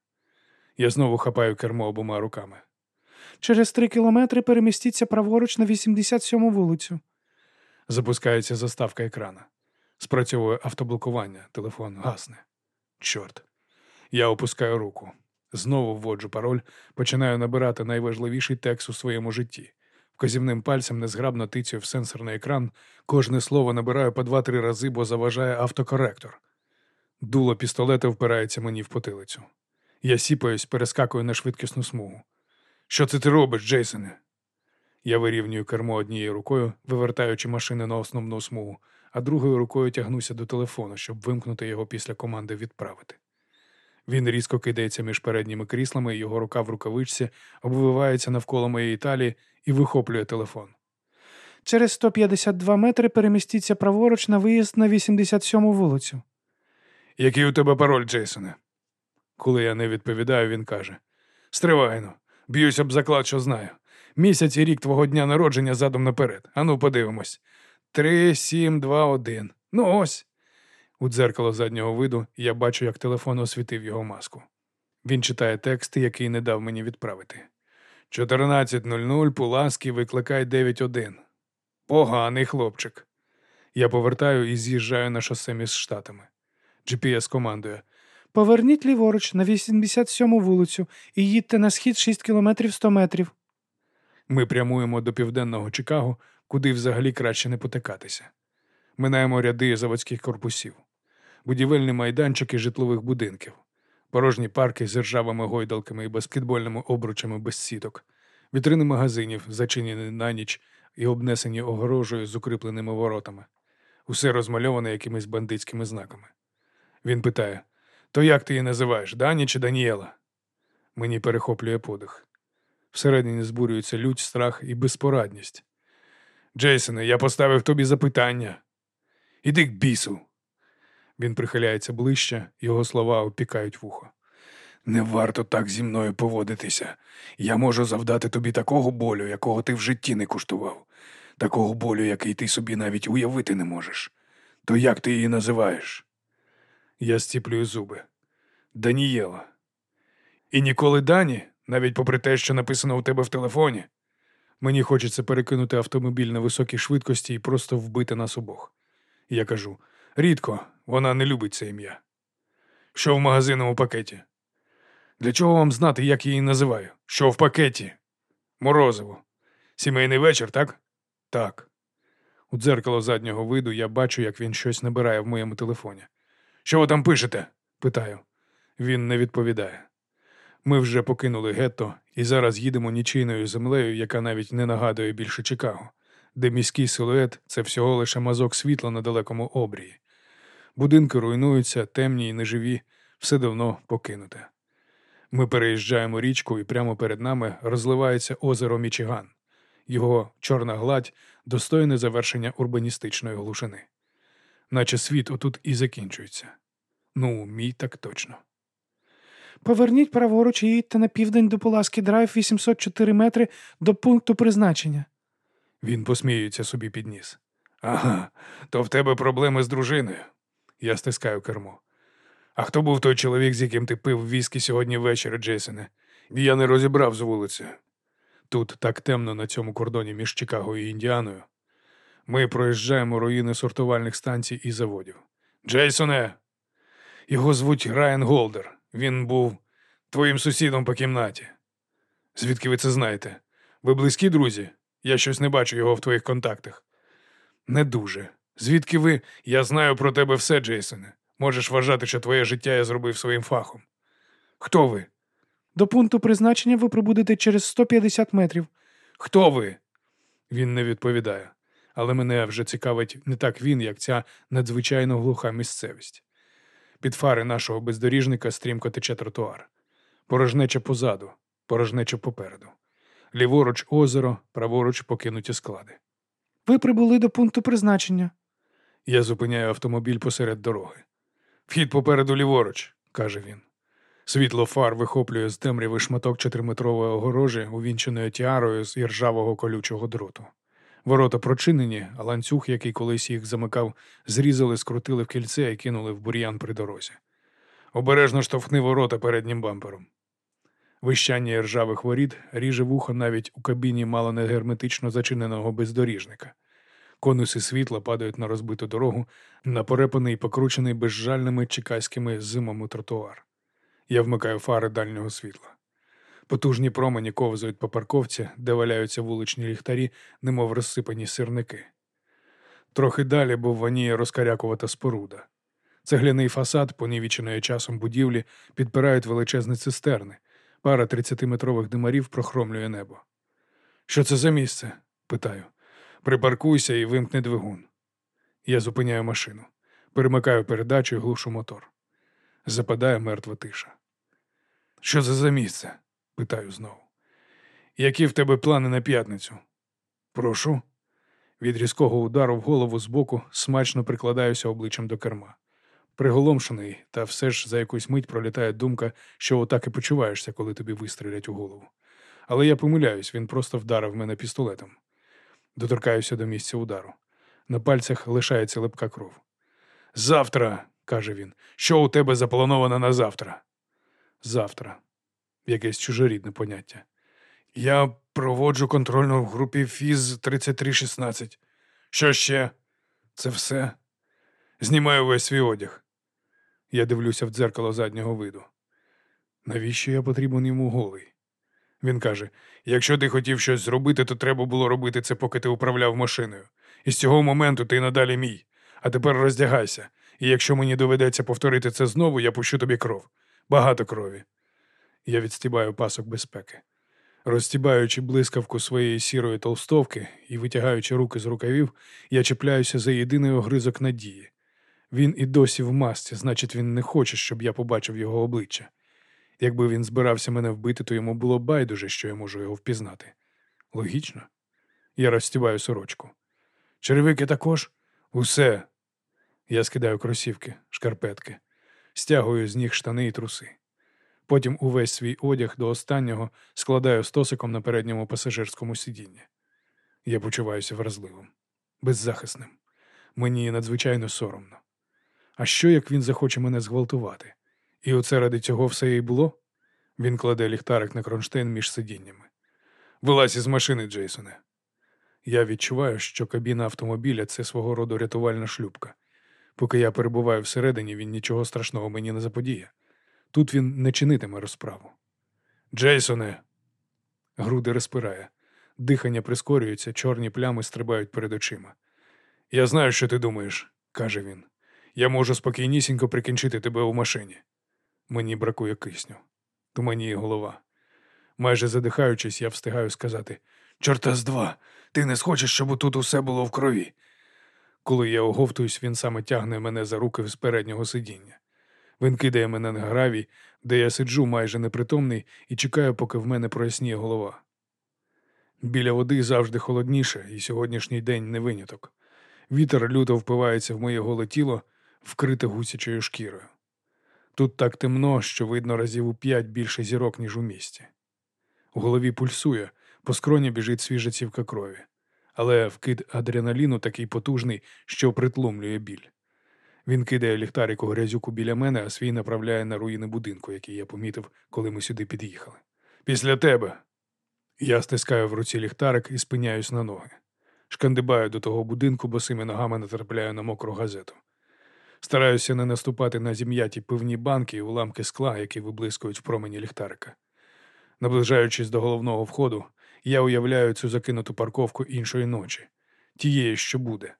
Speaker 1: Я знову хапаю кермо обома руками.
Speaker 2: Через 3 кілометри перемістіться праворуч на 87-му вулицю.
Speaker 1: Запускається заставка екрана. Спрацьовує автоблокування, телефон гасне. Чорт. Я опускаю руку. Знову вводжу пароль, починаю набирати найважливіший текст у своєму житті. Вказівним пальцем незграбно тицю в сенсорний екран, кожне слово набираю по два-три рази, бо заважає автокоректор. Дуло пістолета впирається мені в потилицю. Я сіпаюсь, перескакую на швидкісну смугу. Що це ти робиш, Джейсоне? Я вирівнюю кермо однією рукою, вивертаючи машини на основну смугу, а другою рукою тягнуся до телефону, щоб вимкнути його після команди відправити. Він різко кидається між передніми кріслами, його рука в рукавичці обвивається навколо моєї талії і вихоплює телефон.
Speaker 2: Через 152 метри перемістіться праворуч на виїзд на 87-му вулицю.
Speaker 1: Який у тебе пароль, Джейсоне? Коли я не відповідаю, він каже: Стривайно, б'юсь об заклад, що знаю. Місяць і рік твого дня народження задом наперед. Ану, подивимось. Три, сім, два, один. Ну ось. У дзеркало заднього виду я бачу, як телефон освітив його маску. Він читає текст, який не дав мені відправити. 14.00, Пуласки, викликай 9.1. Поганий хлопчик. Я повертаю і з'їжджаю на шосе між штатами. GPS командує.
Speaker 2: Поверніть ліворуч на 87-му вулицю і їдьте на схід 6 кілометрів 100 метрів.
Speaker 1: Ми прямуємо до південного Чикаго, куди взагалі краще не потикатися. Минаємо ряди заводських корпусів, будівельні майданчики житлових будинків, порожні парки з ржавими гойдалками і баскетбольними обручами без сіток, вітрини магазинів, зачинені на ніч і обнесені огорожею з укріпленими воротами. Усе розмальоване якимись бандитськими знаками. Він питає: То як ти її називаєш, Дані чи Даніела? Мені перехоплює подих. Всередині збурюється лють, страх і безпорадність. Джейсоне, я поставив тобі запитання. Іди к бісу. Він прихиляється ближче, його слова опікають вухо. Не варто так зі мною поводитися. Я можу завдати тобі такого болю, якого ти в житті не куштував, такого болю, який ти собі навіть уявити не можеш. То як ти її називаєш? Я стіплюю зуби. Данієла. І ніколи Дані, навіть попри те, що написано у тебе в телефоні. Мені хочеться перекинути автомобіль на високій швидкості і просто вбити нас обох. Я кажу: рідко, вона не любить це ім'я. Що в магазинному пакеті? Для чого вам знати, як її називаю? Що в пакеті? Морозиво. Сімейний вечір, так? Так. У дзеркало заднього виду я бачу, як він щось набирає в моєму телефоні. Що ви там пишете? питаю. Він не відповідає. Ми вже покинули гетто і зараз їдемо нічийною землею, яка навіть не нагадує більше Чикаго, де міський силует це всього лише мазок світла на далекому обрії. Будинки руйнуються, темні і неживі, все давно покинуте. Ми переїжджаємо річку, і прямо перед нами розливається озеро Мічиган. Його чорна гладь достойне завершення урбаністичної глушини. Наче світ отут і закінчується. Ну, мій так точно.
Speaker 2: Поверніть праворуч і їдьте на південь до Пуласки Драйв 804 метри до пункту призначення.
Speaker 1: Він посміюється собі під ніс. Ага, то в тебе проблеми з дружиною. Я стискаю кермо. А хто був той чоловік, з яким ти пив віскі сьогодні ввечері, Джейсоне? Я не розібрав з вулиці. Тут так темно на цьому кордоні між Чикаго і Індіаною. Ми проїжджаємо руїни сортувальних станцій і заводів. Джейсоне! Його звуть Райан Голдер. Він був твоїм сусідом по кімнаті. Звідки ви це знаєте? Ви близькі друзі? Я щось не бачу його в твоїх контактах. Не дуже. Звідки ви? Я знаю про тебе все, Джейсоне. Можеш вважати, що твоє життя я зробив своїм фахом. Хто ви?
Speaker 2: До пункту призначення ви прибудете через 150 метрів.
Speaker 1: Хто ви? Він не відповідає, але мене вже цікавить не так він, як ця надзвичайно глуха місцевість. Під фари нашого бездоріжника стрімко тече тротуар. Порожнеча позаду, порожнеча попереду. Ліворуч озеро, праворуч покинуті склади.
Speaker 2: Ви прибули до пункту призначення.
Speaker 1: Я зупиняю автомобіль посеред дороги. Вхід попереду ліворуч, каже він. Світло фар вихоплює з темряви шматок чотириметрової огорожі, увінченої тіарою з іржавого колючого дроту. Ворота прочинені, а ланцюг, який колись їх замикав, зрізали, скрутили в кільце і кинули в бур'ян при дорозі. Обережно штовхни ворота переднім бампером. Вищання іржавих воріт ріже вухо навіть у кабіні мало не герметично зачиненого бездоріжника. Конуси світла падають на розбиту дорогу, на порепаний і покручений безжальними чекайськими зимами тротуар. Я вмикаю фари дальнього світла. Потужні промені ковзають по парковці, де валяються вуличні ліхтарі, немов розсипані сирники. Трохи далі бовваніє розкарякувата споруда. Цегляний фасад, понівіченої часом будівлі, підпирають величезні цистерни. Пара тридцятиметрових димарів прохромлює небо. Що це за місце? питаю. Припаркуйся і вимкни двигун. Я зупиняю машину, перемикаю передачу і глушу мотор. Западає мертва тиша. Що це за місце? питаю знову. Які в тебе плани на п'ятницю? Прошу. Від різкого удару в голову збоку смачно прикладаюся обличчям до керма. Приголомшений, та все ж за якусь мить пролітає думка, що отак і почуваєшся, коли тобі вистрілять у голову. Але я помиляюсь, він просто вдарив мене пістолетом. Доторкаюся до місця удару. На пальцях лишається липка кров. Завтра, каже він, що у тебе заплановано на завтра? Завтра. Якесь чужорідне поняття. Я проводжу контрольну в групі ФІЗ 3316. Що ще? Це все. Знімаю весь свій одяг. Я дивлюся в дзеркало заднього виду. Навіщо я потрібен йому голий? Він каже: якщо ти хотів щось зробити, то треба було робити це, поки ти управляв машиною. І з цього моменту ти надалі мій. А тепер роздягайся. І якщо мені доведеться повторити це знову, я пущу тобі кров. Багато крові. Я відстібаю пасок безпеки. Розстібаючи блискавку своєї сірої толстовки і витягаючи руки з рукавів, я чіпляюся за єдиний огризок надії. Він і досі в масці, значить, він не хоче, щоб я побачив його обличчя. Якби він збирався мене вбити, то йому було байдуже, що я можу його впізнати. Логічно. Я розстібаю сорочку. Черевики також? Усе. Я скидаю кросівки, шкарпетки, стягую з ніг штани і труси. Потім увесь свій одяг до останнього складаю стосиком на передньому пасажирському сидінні. Я почуваюся вразливим, беззахисним. Мені надзвичайно соромно. А що, як він захоче мене зґвалтувати? І оце ради цього все і було? Він кладе ліхтарик на кронштейн між сидіннями. Вилазь із машини, Джейсоне. Я відчуваю, що кабіна автомобіля це свого роду рятувальна шлюпка. Поки я перебуваю всередині, він нічого страшного мені не заподіє. Тут він не чинитиме розправу. Джейсоне. Груди розпирає. Дихання прискорюється, чорні плями стрибають перед очима. Я знаю, що ти думаєш, каже він. Я можу спокійнісінько прикінчити тебе у машині. Мені бракує кисню. Туманіє голова. Майже задихаючись, я встигаю сказати Чорта з два, ти не схочеш, щоб тут усе було в крові. Коли я оговтуюсь, він саме тягне мене за руки з переднього сидіння. Він кидає мене на гравій, де я сиджу майже непритомний і чекаю, поки в мене проясніє голова. Біля води завжди холодніше, і сьогоднішній день не виняток. Вітер люто впивається в моє голе тіло, вкрите гусячою шкірою. Тут так темно, що видно разів у п'ять більше зірок, ніж у місті. У голові пульсує, по скроні біжить свіжа цівка крові, але вкид адреналіну такий потужний, що притлумлює біль. Він кидає ліхтарик у грязюку біля мене, а свій направляє на руїни будинку, який я помітив, коли ми сюди під'їхали. Після тебе. Я стискаю в руці ліхтарик і спиняюсь на ноги. Шкандибаю до того будинку, босими ногами натрапляю на мокру газету. Стараюся не наступати на зім'яті пивні банки і уламки скла, які виблискують в промені ліхтарика. Наближаючись до головного входу, я уявляю цю закинуту парковку іншої ночі, тієї, що буде.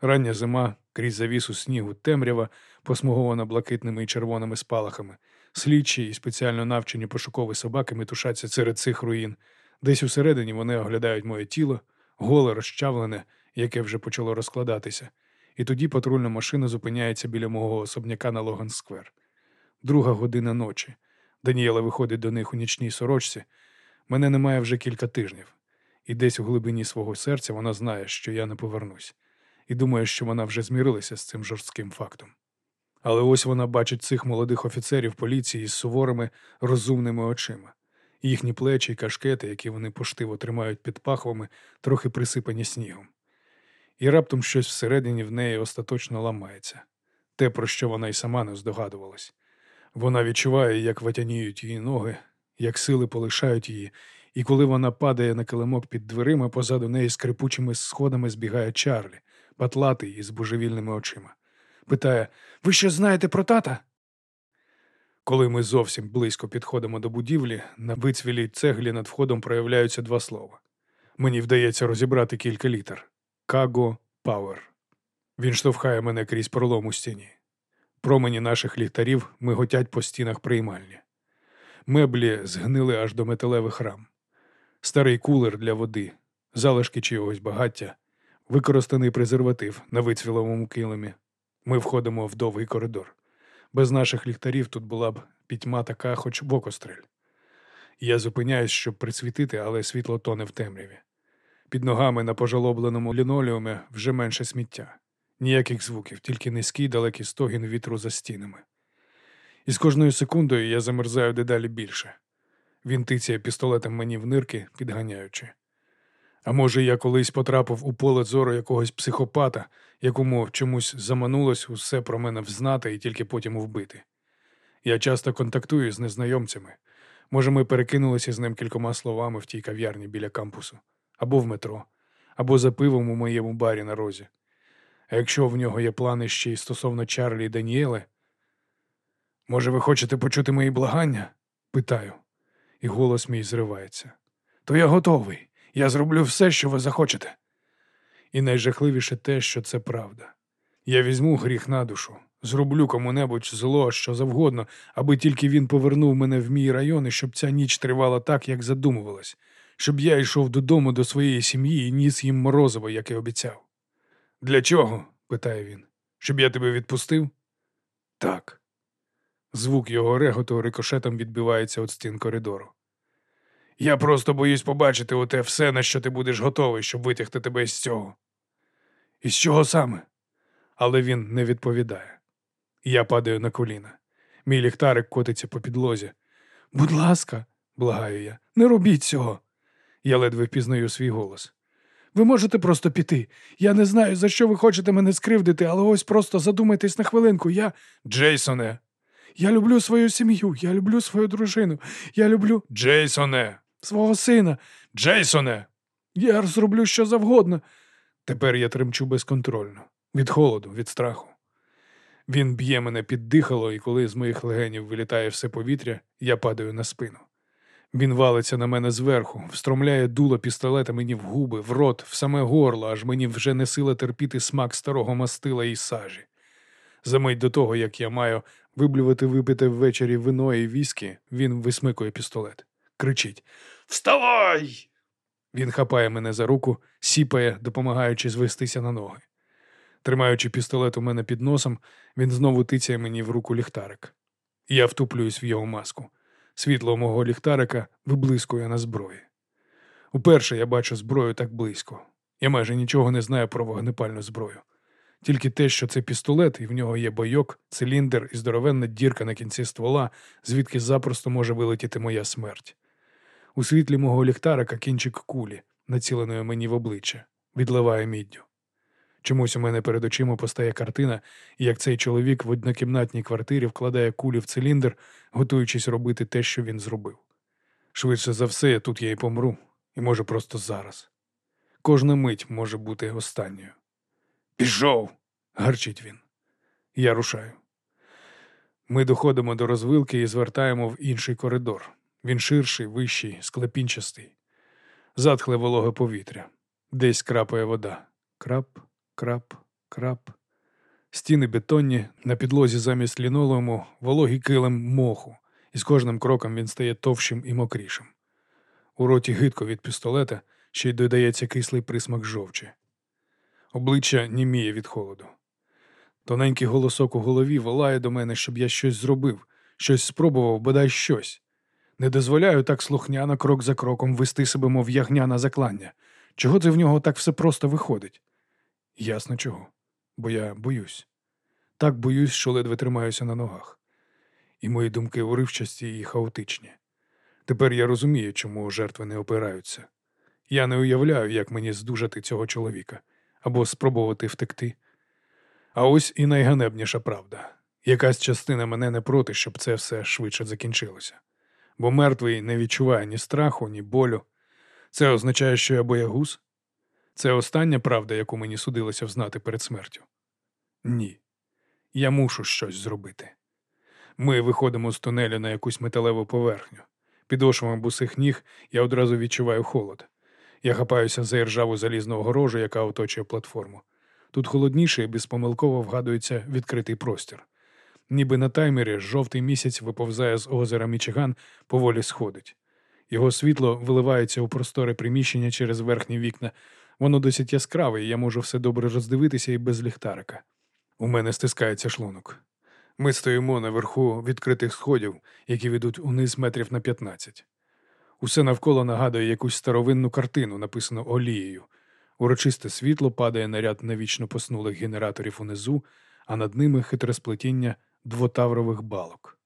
Speaker 1: Рання зима, крізь завісу снігу, темрява, посмугована блакитними і червоними спалахами. Слідчі і спеціально навчені пошукові собаки метушаться серед цих руїн. Десь усередині вони оглядають моє тіло, голе розчавлене, яке вже почало розкладатися, і тоді патрульна машина зупиняється біля мого особняка на Логан Сквер. Друга година ночі. Даніела виходить до них у нічній сорочці. Мене немає вже кілька тижнів, і десь у глибині свого серця вона знає, що я не повернусь, і думає, що вона вже змірилася з цим жорстким фактом. Але ось вона бачить цих молодих офіцерів поліції з суворими, розумними очима. Їхні плечі й кашкети, які вони поштиво тримають під пахвами, трохи присипані снігом. І раптом щось всередині в неї остаточно ламається те, про що вона й сама не здогадувалась. Вона відчуває, як ватяніють її ноги, як сили полишають її, і коли вона падає на килимок під дверима, позаду неї скрипучими сходами збігає Чарлі, патлатий із божевільними очима. Питає: Ви що знаєте про тата? Коли ми зовсім близько підходимо до будівлі, на вицвілій цеглі над входом проявляються два слова. Мені вдається розібрати кілька літер. Каго Пауер. Він штовхає мене крізь пролом у стіні. Промені наших ліхтарів миготять по стінах приймальні. Меблі згнили аж до металевих рам. Старий кулер для води, залишки чогось багаття, використаний презерватив на вицвіловому килимі. Ми входимо в довгий коридор. Без наших ліхтарів тут була б пітьма така, хоч в окострель. Я зупиняюсь, щоб присвітити, але світло тоне в темряві. Під ногами на пожалобленому лінолеумі вже менше сміття. Ніяких звуків, тільки низький далекий стогін вітру за стінами. І з кожною секундою я замерзаю дедалі більше. Він тицяє пістолетом мені в нирки, підганяючи. А може, я колись потрапив у поле зору якогось психопата, якому чомусь заманулось усе про мене взнати і тільки потім вбити. Я часто контактую з незнайомцями. Може, ми перекинулися з ним кількома словами в тій кав'ярні біля кампусу, або в метро, або за пивом у моєму барі на розі. А якщо в нього є плани ще й стосовно Чарлі і Даніели, може, ви хочете почути мої благання? питаю, і голос мій зривається. То я готовий. Я зроблю все, що ви захочете. І найжахливіше те, що це правда. Я візьму гріх на душу, зроблю кому-небудь зло, що завгодно, аби тільки він повернув мене в мій район і щоб ця ніч тривала так, як задумувалась, щоб я йшов додому до своєї сім'ї і ніс їм морозиво, як і обіцяв. Для чого? питає він. Щоб я тебе відпустив? Так. Звук його реготу рикошетом відбивається від стін коридору. Я просто боюсь побачити у те все, на що ти будеш готовий, щоб витягти тебе з цього. І з чого саме? Але він не відповідає. Я падаю на коліна. Мій ліхтарик котиться по підлозі. Будь ласка, благаю я, не робіть цього. Я ледве впізнаю свій голос. Ви можете просто піти. Я не знаю, за що ви хочете мене скривдити, але ось просто задумайтесь на хвилинку. Я. Джейсоне. Я люблю свою сім'ю, я люблю свою дружину, я люблю. Джейсоне. Свого сина. Джейсоне. Я зроблю що завгодно. Тепер я тремчу безконтрольно, від холоду, від страху. Він б'є мене під дихало, і коли з моїх легенів вилітає все повітря, я падаю на спину. Він валиться на мене зверху, встромляє дуло пістолета мені в губи, в рот, в саме горло, аж мені вже не сила терпіти смак старого мастила і сажі. Замить до того, як я маю виблювати випите ввечері вино і віскі, він висмикує пістолет. Кричить Вставай! Він хапає мене за руку, сіпає, допомагаючи звестися на ноги. Тримаючи пістолет у мене під носом, він знову тицяє мені в руку ліхтарик. Я втуплююсь в його маску. Світло мого ліхтарика виблискує на зброї. Уперше я бачу зброю так близько. Я майже нічого не знаю про вогнепальну зброю. Тільки те, що це пістолет, і в нього є бойок, циліндр і здоровенна дірка на кінці ствола, звідки запросто може вилетіти моя смерть. У світлі мого ліхтарика кінчик кулі, націленої мені в обличчя, відливає міддю. Чомусь у мене перед очима постає картина, як цей чоловік в однокімнатній квартирі вкладає кулі в циліндр, готуючись робити те, що він зробив. Швидше за все, тут я і помру, і може просто зараз. Кожна мить може бути останньою. Пішов, гарчить він. Я рушаю. Ми доходимо до розвилки і звертаємо в інший коридор. Він ширший, вищий, склепінчастий. Затхле вологе повітря. Десь крапає вода. Крап, крап, крап. Стіни бетонні, на підлозі замість лінолеуму вологий килим моху, і з кожним кроком він стає товщим і мокрішим. У роті гидко від пістолета ще й додається кислий присмак жовчі. Обличчя німіє від холоду. Тоненький голосок у голові волає до мене, щоб я щось зробив, щось спробував, бодай щось. Не дозволяю так слухняно крок за кроком вести себе, мов ягня на заклання. Чого це в нього так все просто виходить? Ясно чого, бо я боюсь. Так боюсь, що ледве тримаюся на ногах. І мої думки уривчасті і хаотичні. Тепер я розумію, чому жертви не опираються. Я не уявляю, як мені здужати цього чоловіка або спробувати втекти. А ось і найганебніша правда. Якась частина мене не проти, щоб це все швидше закінчилося. Бо мертвий не відчуває ні страху, ні болю. Це означає, що я боягуз? Це остання правда, яку мені судилося взнати перед смертю? Ні. Я мушу щось зробити. Ми виходимо з тунелю на якусь металеву поверхню. Підошвами бусих ніг я одразу відчуваю холод. Я хапаюся за іржаву залізну огорожу, яка оточує платформу. Тут холодніше і безпомилково вгадується відкритий простір. Ніби на таймері жовтий місяць виповзає з озера Мічиган, поволі сходить. Його світло виливається у просторе приміщення через верхні вікна. Воно досить яскраве, і я можу все добре роздивитися і без ліхтарика. У мене стискається шлунок. Ми стоїмо наверху відкритих сходів, які ведуть униз метрів на 15. Усе навколо нагадує якусь старовинну картину, написану олією. Урочисте світло падає на ряд навічно поснулих генераторів унизу, а над ними хитре сплетіння двотаврових балок.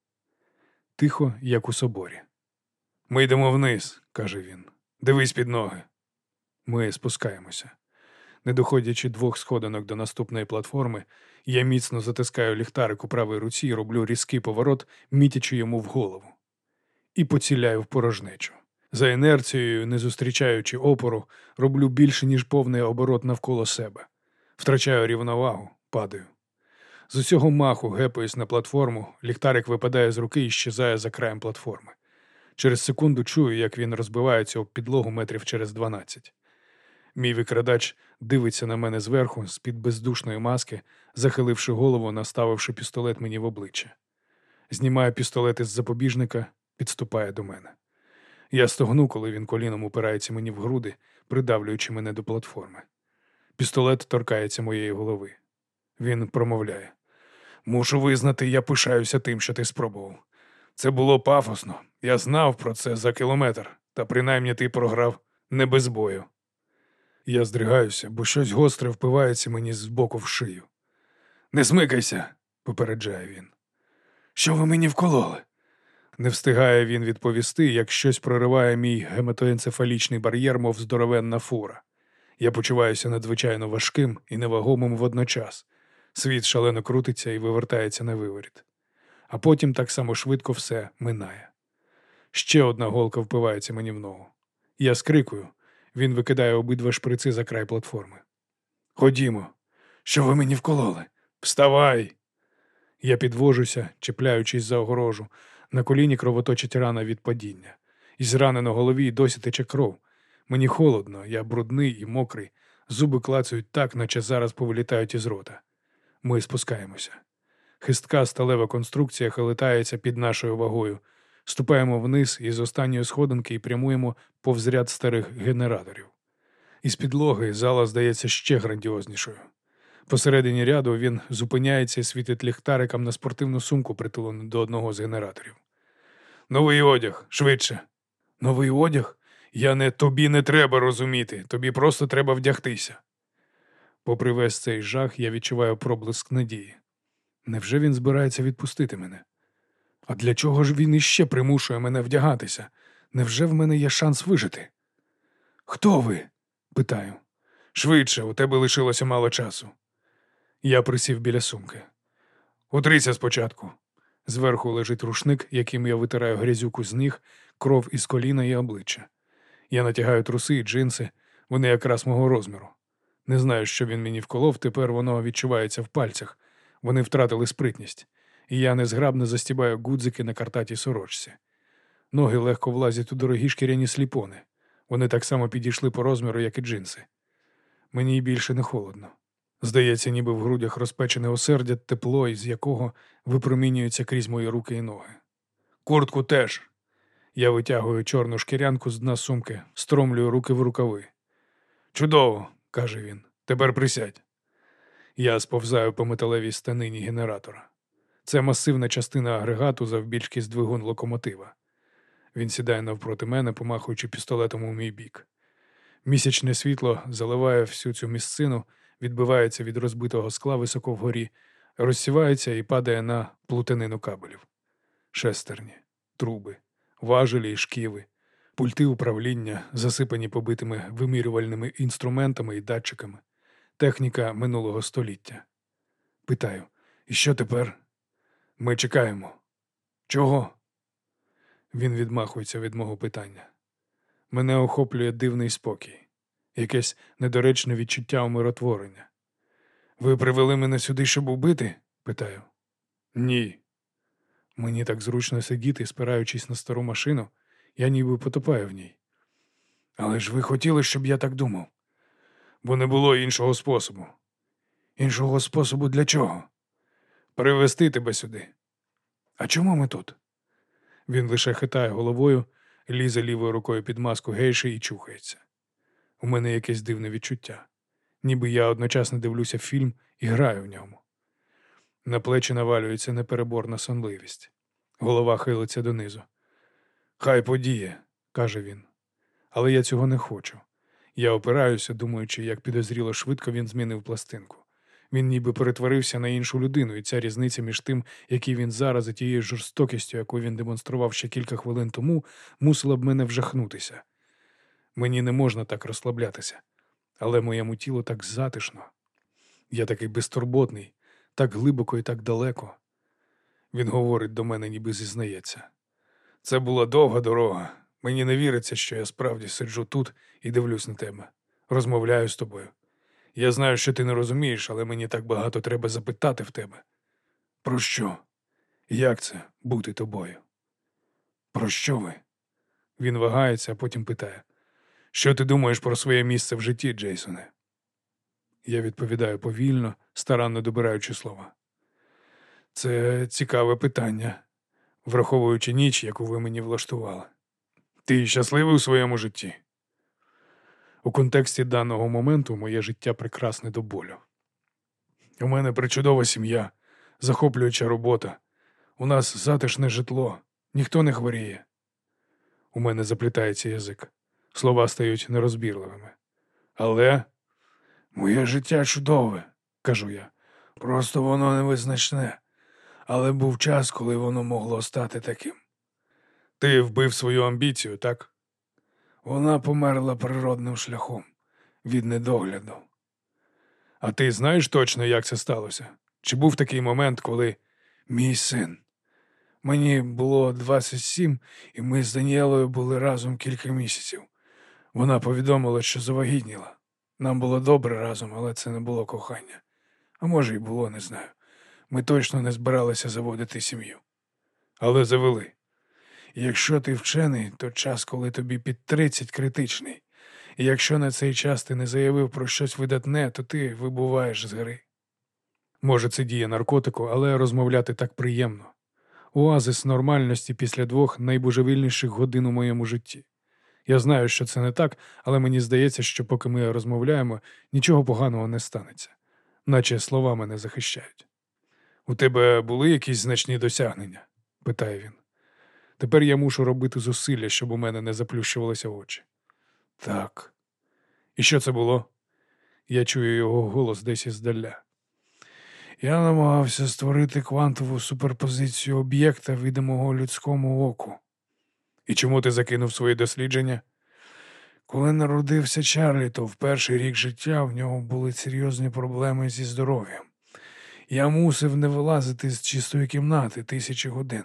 Speaker 1: Тихо, як у соборі. Ми йдемо вниз, каже він. Дивись під ноги. Ми спускаємося. Не доходячи двох сходинок до наступної платформи, я міцно затискаю ліхтарик у правій руці і роблю різкий поворот, мітячи йому в голову. І поціляю в порожнечу. За інерцією, не зустрічаючи опору, роблю більше, ніж повний оборот навколо себе. Втрачаю рівновагу, падаю. З усього маху гепаюсь на платформу, ліхтарик випадає з руки і щезає за краєм платформи. Через секунду чую, як він розбивається об підлогу метрів через дванадцять. Мій викрадач дивиться на мене зверху, з-під бездушної маски, захиливши голову, наставивши пістолет мені в обличчя. Знімає пістолет із запобіжника, підступає до мене. Я стогну, коли він коліном упирається мені в груди, придавлюючи мене до платформи. Пістолет торкається моєї голови. Він промовляє: Мушу визнати, я пишаюся тим, що ти спробував. Це було пафосно. Я знав про це за кілометр, та принаймні ти програв не без бою. Я здригаюся, бо щось гостре впивається мені з боку в шию. Не смикайся, попереджає він. Що ви мені вкололи? Не встигає він відповісти, як щось прориває мій гематоенцефалічний бар'єр, мов здоровенна фура. Я почуваюся надзвичайно важким і невагомим водночас. Світ шалено крутиться і вивертається на виворіт. А потім так само швидко все минає. Ще одна голка впивається мені в ногу. Я скрикую. Він викидає обидва шприци за край платформи. Ходімо. Що ви мені вкололи? Вставай! Я підвожуся, чіпляючись за огорожу. На коліні кровоточить рана від падіння. Із рани на голові досі тече кров. Мені холодно, я брудний і мокрий, зуби клацають так, наче зараз повилітають із рота. Ми спускаємося. Хистка сталева конструкція хилитається під нашою вагою. Ступаємо вниз із останньої сходинки і прямуємо повз ряд старих генераторів. Із підлоги зала здається ще грандіознішою. Посередині ряду він зупиняється і світить ліхтариком на спортивну сумку, притулену до одного з генераторів. Новий одяг, швидше. Новий одяг? Я не тобі не треба розуміти, тобі просто треба вдягтися. Попри весь цей жах, я відчуваю проблиск надії. Невже він збирається відпустити мене? А для чого ж він іще примушує мене вдягатися? Невже в мене є шанс вижити? Хто ви? питаю. Швидше, у тебе лишилося мало часу. Я присів біля сумки. Утрися спочатку. Зверху лежить рушник, яким я витираю грязюку з ніг, кров із коліна і обличчя. Я натягаю труси і джинси, вони якраз мого розміру. Не знаю, що він мені вколов, тепер воно відчувається в пальцях. Вони втратили спритність, і я незграбно застібаю гудзики на картатій сорочці. Ноги легко влазять у дорогі шкіряні сліпони. Вони так само підійшли по розміру, як і джинси. Мені більше не холодно. Здається, ніби в грудях розпечене осердя, тепло, із якого випромінюється крізь мої руки і ноги. Куртку теж. Я витягую чорну шкірянку з дна сумки, стромлюю руки в рукави. Чудово, каже він. Тепер присядь. Я сповзаю по металевій станині генератора. Це масивна частина агрегату завбільшки з двигун локомотива. Він сідає навпроти мене, помахуючи пістолетом у мій бік. Місячне світло заливає всю цю місцину, відбивається від розбитого скла високо вгорі, розсівається і падає на плутанину кабелів. Шестерні, труби, важелі і шківи, пульти управління, засипані побитими вимірювальними інструментами і датчиками, техніка минулого століття. Питаю, і що тепер? Ми чекаємо. Чого? Він відмахується від мого питання. Мене охоплює дивний спокій, якесь недоречне відчуття умиротворення. Ви привели мене сюди, щоб убити? питаю. Ні. Мені так зручно сидіти, спираючись на стару машину, я ніби потопаю в ній. Але ж ви хотіли, щоб я так думав, бо не було іншого способу. Іншого способу для чого? Привезти тебе сюди. А чому ми тут? Він лише хитає головою, лізе лівою рукою під маску гейші і чухається. У мене якесь дивне відчуття, ніби я одночасно дивлюся фільм і граю в ньому. На плечі навалюється непереборна сонливість. Голова хилиться донизу. Хай подіє, каже він. Але я цього не хочу. Я опираюся, думаючи, як підозріло швидко він змінив пластинку. Він ніби перетворився на іншу людину, і ця різниця між тим, який він зараз, і тією жорстокістю, яку він демонстрував ще кілька хвилин тому, мусила б мене вжахнутися. Мені не можна так розслаблятися, але моєму тілу так затишно. Я такий безтурботний, так глибоко і так далеко. Він говорить до мене, ніби зізнається. Це була довга дорога. Мені не віриться, що я справді сиджу тут і дивлюсь на тебе, розмовляю з тобою. Я знаю, що ти не розумієш, але мені так багато треба запитати в тебе. Про що? Як це бути тобою? Про що ви? Він вагається, а потім питає: Що ти думаєш про своє місце в житті, Джейсоне? Я відповідаю повільно, старанно добираючи слова. Це цікаве питання, враховуючи ніч, яку ви мені влаштували. Ти щасливий у своєму житті? У контексті даного моменту моє життя прекрасне до болю. У мене причудова сім'я, захоплююча робота. У нас затишне житло, ніхто не хворіє. У мене заплітається язик. Слова стають нерозбірливими. Але моє життя чудове, кажу я. Просто воно невизначне. Але був час, коли воно могло стати таким. Ти вбив свою амбіцію, так? Вона померла природним шляхом від недогляду. А ти знаєш точно, як це сталося? Чи був такий момент, коли мій син? Мені було 27, і ми з Даніелою були разом кілька місяців. Вона повідомила, що завагітніла. Нам було добре разом, але це не було кохання. А може, й було, не знаю. Ми точно не збиралися заводити сім'ю. Але завели. Якщо ти вчений, то час, коли тобі під 30 критичний. І якщо на цей час ти не заявив про щось видатне, то ти вибуваєш з гри. Може, це діє наркотику, але розмовляти так приємно. Оазис нормальності після двох найбожевільніших годин у моєму житті. Я знаю, що це не так, але мені здається, що поки ми розмовляємо, нічого поганого не станеться, наче слова мене захищають. У тебе були якісь значні досягнення? питає він. Тепер я мушу робити зусилля, щоб у мене не заплющувалися очі. Так. І що це було? Я чую його голос десь іздаля. Я намагався створити квантову суперпозицію об'єкта, відомого людському оку. І чому ти закинув свої дослідження? Коли народився Чарлі, то в перший рік життя в нього були серйозні проблеми зі здоров'ям. Я мусив не вилазити з чистої кімнати тисячі годин,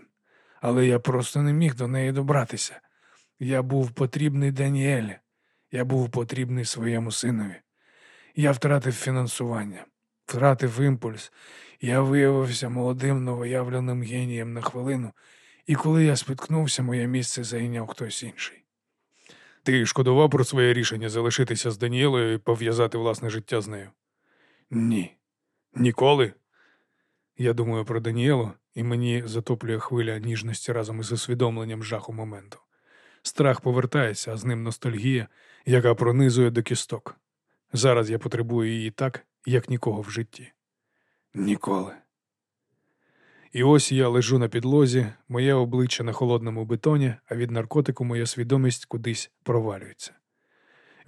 Speaker 1: але я просто не міг до неї добратися. Я був потрібний Даніелі, я був потрібний своєму синові. Я втратив фінансування, втратив імпульс. Я виявився молодим новоявленим генієм на хвилину, і коли я спіткнувся, моє місце зайняв хтось інший. Ти шкодував про своє рішення залишитися з Даніелою і пов'язати власне життя з нею? Ні. Ніколи. Я думаю про Даніелу, і мені затоплює хвиля ніжності разом із усвідомленням жаху моменту. Страх повертається, а з ним ностальгія, яка пронизує до кісток. Зараз я потребую її так, як нікого в житті. Ніколи. І ось я лежу на підлозі, моє обличчя на холодному бетоні, а від наркотику моя свідомість кудись провалюється.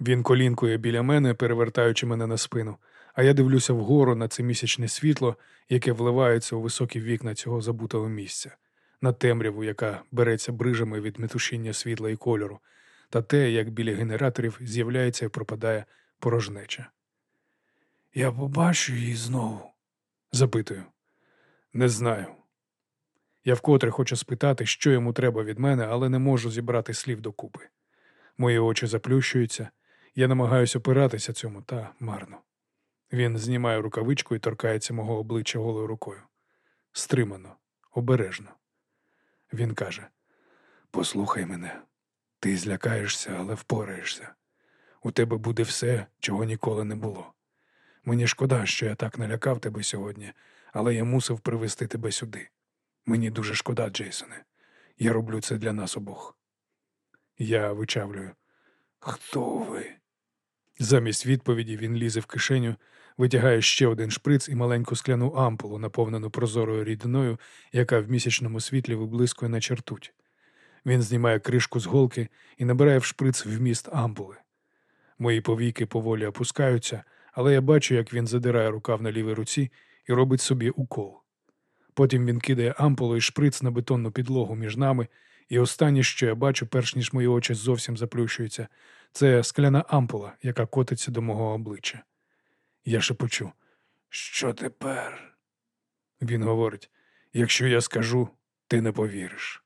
Speaker 1: Він колінкує біля мене, перевертаючи мене на спину, а я дивлюся вгору на це місячне світло, яке вливається у високі вікна цього забутого місця, на темряву, яка береться брижами від метушіння світла і кольору, та те, як біля генераторів з'являється і пропадає порожнеча. Я побачу її знову? запитую. Не знаю. Я вкотре хочу спитати, що йому треба від мене, але не можу зібрати слів докупи. Мої очі заплющуються, я намагаюся опиратися цьому, та марно. Він знімає рукавичку і торкається мого обличчя голою рукою. Стримано, обережно. Він каже: Послухай мене, ти злякаєшся, але впораєшся. У тебе буде все, чого ніколи не було. Мені шкода, що я так налякав тебе сьогодні, але я мусив привезти тебе сюди. Мені дуже шкода, Джейсоне. Я роблю це для нас обох. Я вичавлюю. Хто ви? Замість відповіді він лізе в кишеню, витягає ще один шприц і маленьку скляну ампулу, наповнену прозорою рідиною, яка в місячному світлі виблискує на чертуть. Він знімає кришку з голки і набирає в шприц вміст ампули. Мої повіки поволі опускаються, але я бачу, як він задирає рукав на лівій руці і робить собі укол. Потім він кидає ампулу і шприц на бетонну підлогу між нами, і останнє, що я бачу, перш ніж мої очі зовсім заплющуються, це скляна ампула, яка котиться до мого обличчя. Я шепочу, що тепер? Він говорить: якщо я скажу, ти не повіриш.